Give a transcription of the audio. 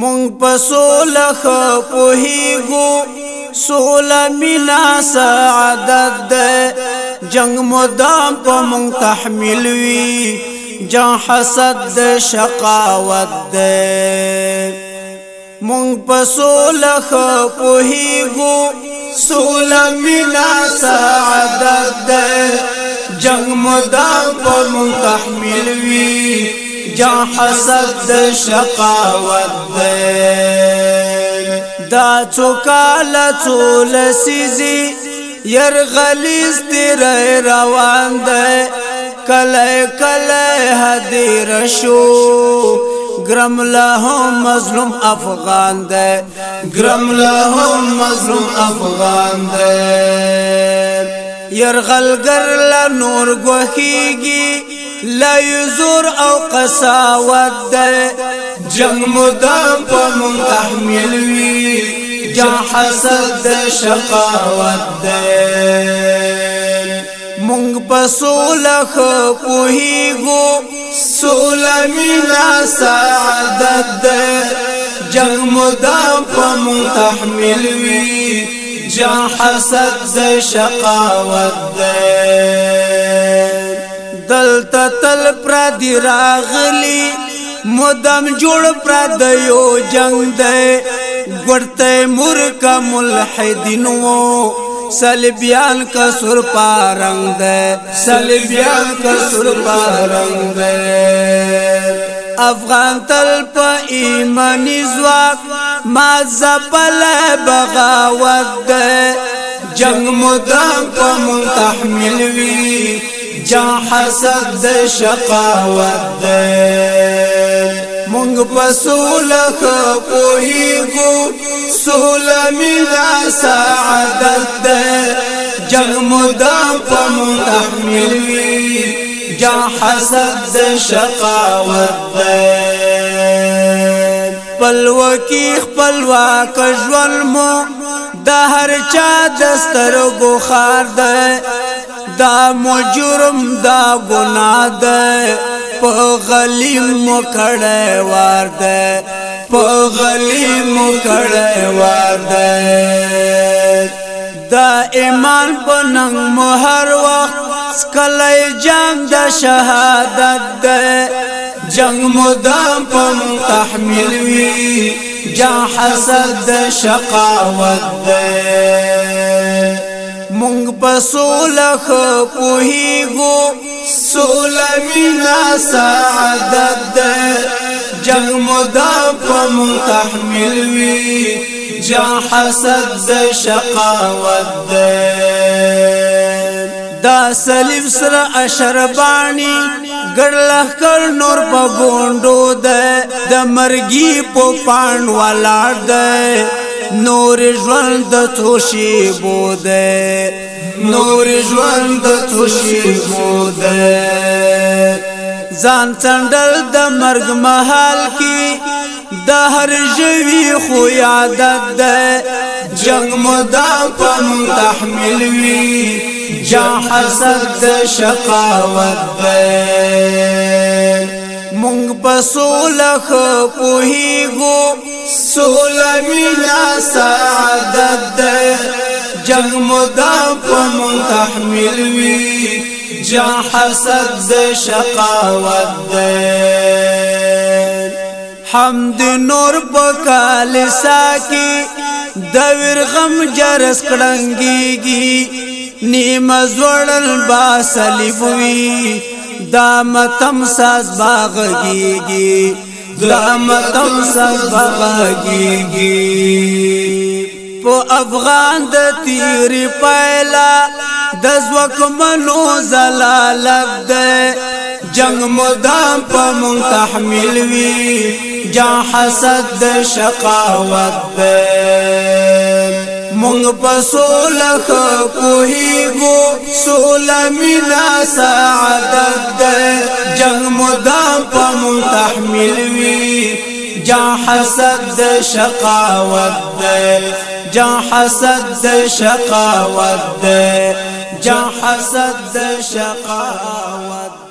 مونږ په سوله خو پوهیږو سوله مینا سعادت ده جنگ مدام په مونږ تحمل وی جان حسد ده شقاوت ده مونږ په سوله خو پوهیږو سوله مینا سعادت ده جنگ مدام په مونږ تحمل وی جا حسد د شقاوت دی دا څوکاله څول سيزي يرغليز تیر روان دی کله کله حدیر شو گرم لهم مظلوم افغان ده گرم لهم مظلوم افغان ده يرغلګر لا نور غوخيږي لای زور او قساوت ده جنگ مدام په مون تحمل وی جا حسد ده شقاوت ده مونږ په سوله خو پوهیږو سوله مینا سعادت ده جنگ مدام په مون تحمل وی جا حسد ده شقاوت ده دلته تل پر دی راغلی مدام جوړ پر د یو جنگ دی ګړته مرکه ملحدین وو سلبیان کا سر پارنگ دے سلبیان کا سر پارنگ دے افغان تل پا ایمانی زواق ما زبل بغاوت دے جنگ مدام پا منتحمل وی چا حسد د شقاوت ده مونږ په سوله پوهیږو سوله مینا سعادت ده جنگ مدام په مونږ احمل وي جا حسد د شقاوت ده پلوکی خپلواک ژوند مو د هر چا دسترګو خار ده دا مجرم دا گناہ دے پا غلی مکڑے وار دے پا غلی مکڑے وار دے دا ایمان پا ننگ مہر وقت سکلی جنگ دا شہادت دے جنگ مدام پا تحمل وی جا حسد شقاوت دے مونږ په سوله خپوهیږو سوله مینا سعادت ده جنگ مودا په مونږ تحمل وي جا حسد ده شقاوت ده دا سلیم سره اشربانی ګړلخ کر نور په ګوندو ده د مرګي په پاڼ ولاړ ده نور ژوند د توشي بوده نور ژوند د توشي بوده ځان څنډل د مرګ محال کې د هر ژوي خو عادت ده جنگ مدام پم تحمل وی جا حسد شقاوت ده مونږ په سوله خ پوهیږو سوله مینا سعادت ده جنگ مدا په مونږ تحمل وی جا حسد ده شقاوت ده حمد نور بکال ساکی دویر غم جرس کڑنگیگی نیم زوڑل با سلیبوی دا متم ساز باغیږي دا متم ساز باغیږي په افغان د تیر پایلا د زوکمنو زلالت ده جنگ مدام په مون تحمل وی جا حسد شقاوت ده مونږ په سوله کوهیګو سوله مینا سعادت ده جنگ مدام په مونږ تحمل وی جا حسد ده شقاوت ده جا حسد ده شقاوت ده جا حسد ده شقاوت